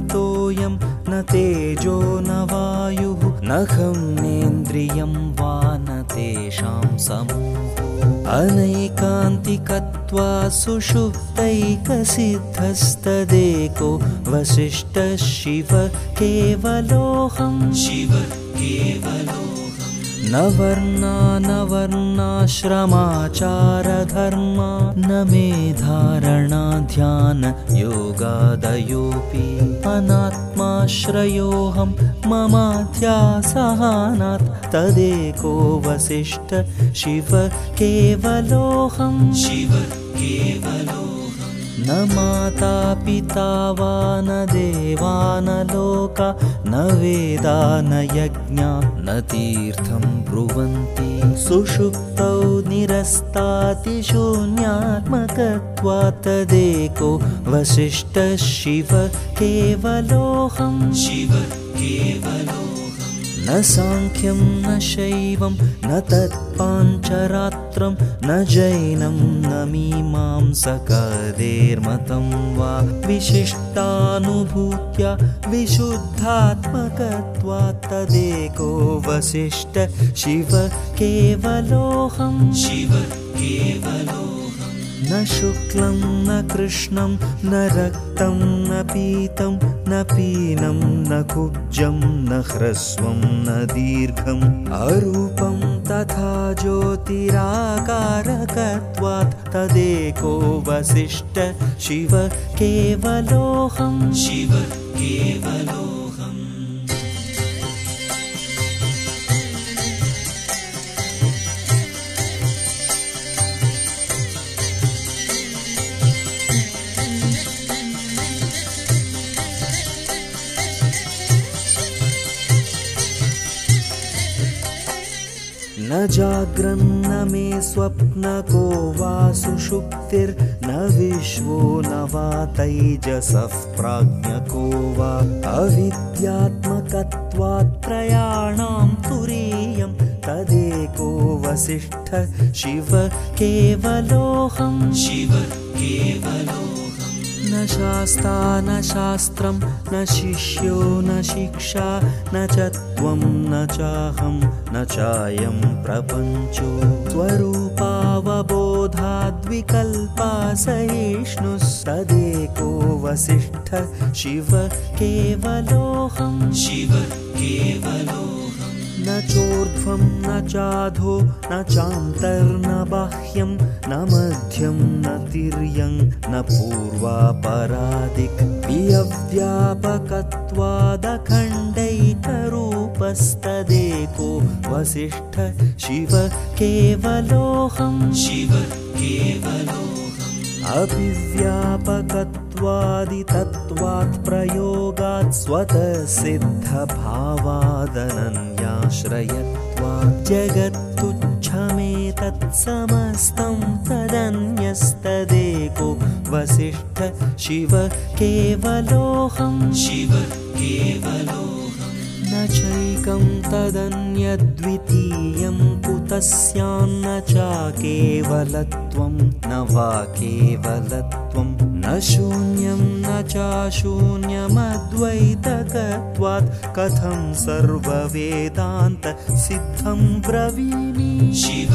तोयं न तेजो न वायुः न खं नेन्द्रियं वा न तेषां समो। अनैकान्तिकत्वा सुषुप्तैकसिद्धस्तदेको वसिष्ठः शिव केवलोऽहं शिव केवलो न वर्णा न वर्णाश्रमाचारधर्मा न मे धारणा ध्यानयोगादयोऽपि अनात्माश्रयोऽहं ममाध्यासहानात् तदेको वसिष्ठ शिव केवलोऽहं शिव केवलो न माता पिता वा न देवा न लोका न वेदा न यज्ञा न तीर्थं ब्रुवन्ति। सुषुप्तौ निरस्तातिशून्यात्मकत्वात् तदेको वसिष्ठ शिव केवलोऽहं शिव केवलो न साङ्ख्यं न शैवं न तत्पाञ्चरात्रं न जैनं न मीमांसकदेर्मतं वा विशिष्टानुभूत्या विशुद्धात्मकत्वात् तदेको वसिष्ठ शिव केवलोऽहं। शिव केवलो न शुक्लं न कृष्णं न रक्तं न पीतं न पीनं न कुब्जं न ह्रस्वं न दीर्घम् अरूपं तथा ज्योतिराकारकत्वात् तदेको वसिष्ठ शिव केवलोऽहं। शिव केवलो न जाग्रन्न मे स्वप्नको वा सुषुप्तिर्न विश्वो न वा तैजसः प्राज्ञको वा। अविद्यात्मकत्वात्त्रयाणां तुरीयं तदेको वसिष्ठ शिव केवलोऽहं। शिव केवलो न शास्ता न शास्त्रं न शिष्यो न शिक्षा न च त्वं न चाहं न चायं प्रपञ्चो। सहिष्णुस्तदेको वसिष्ठ शिव केवलोऽहं। शिव केवलो न चोर्ध्वं न चाधो न चान्तर्न बाह्यं न मध्यं न तिर्यं न पूर्वापरादिक् वियव्यापकत्वादखण्डैकरूपस्तदेको वसिष्ठ शिव केवलोऽहं। शिव केवलो अभिव्यापकत्वादितत्त्वात् प्रयोगात् स्वतःसिद्धभावादनन्याश्रयत्वात् जगत्तुच्छमेतत्समस्तं तदन्यस्तदेको वसिष्ठ शिव केवलोऽहं। शिव केवलो चैकं तदन्यद्वितीयं कुतस्यान्न च केवलत्वं न वा केवलत्वं न शून्यं न चाशून्यमद्वैतकत्वात् कथं सर्ववेदान्त सिद्धं ब्रवीमि? शिव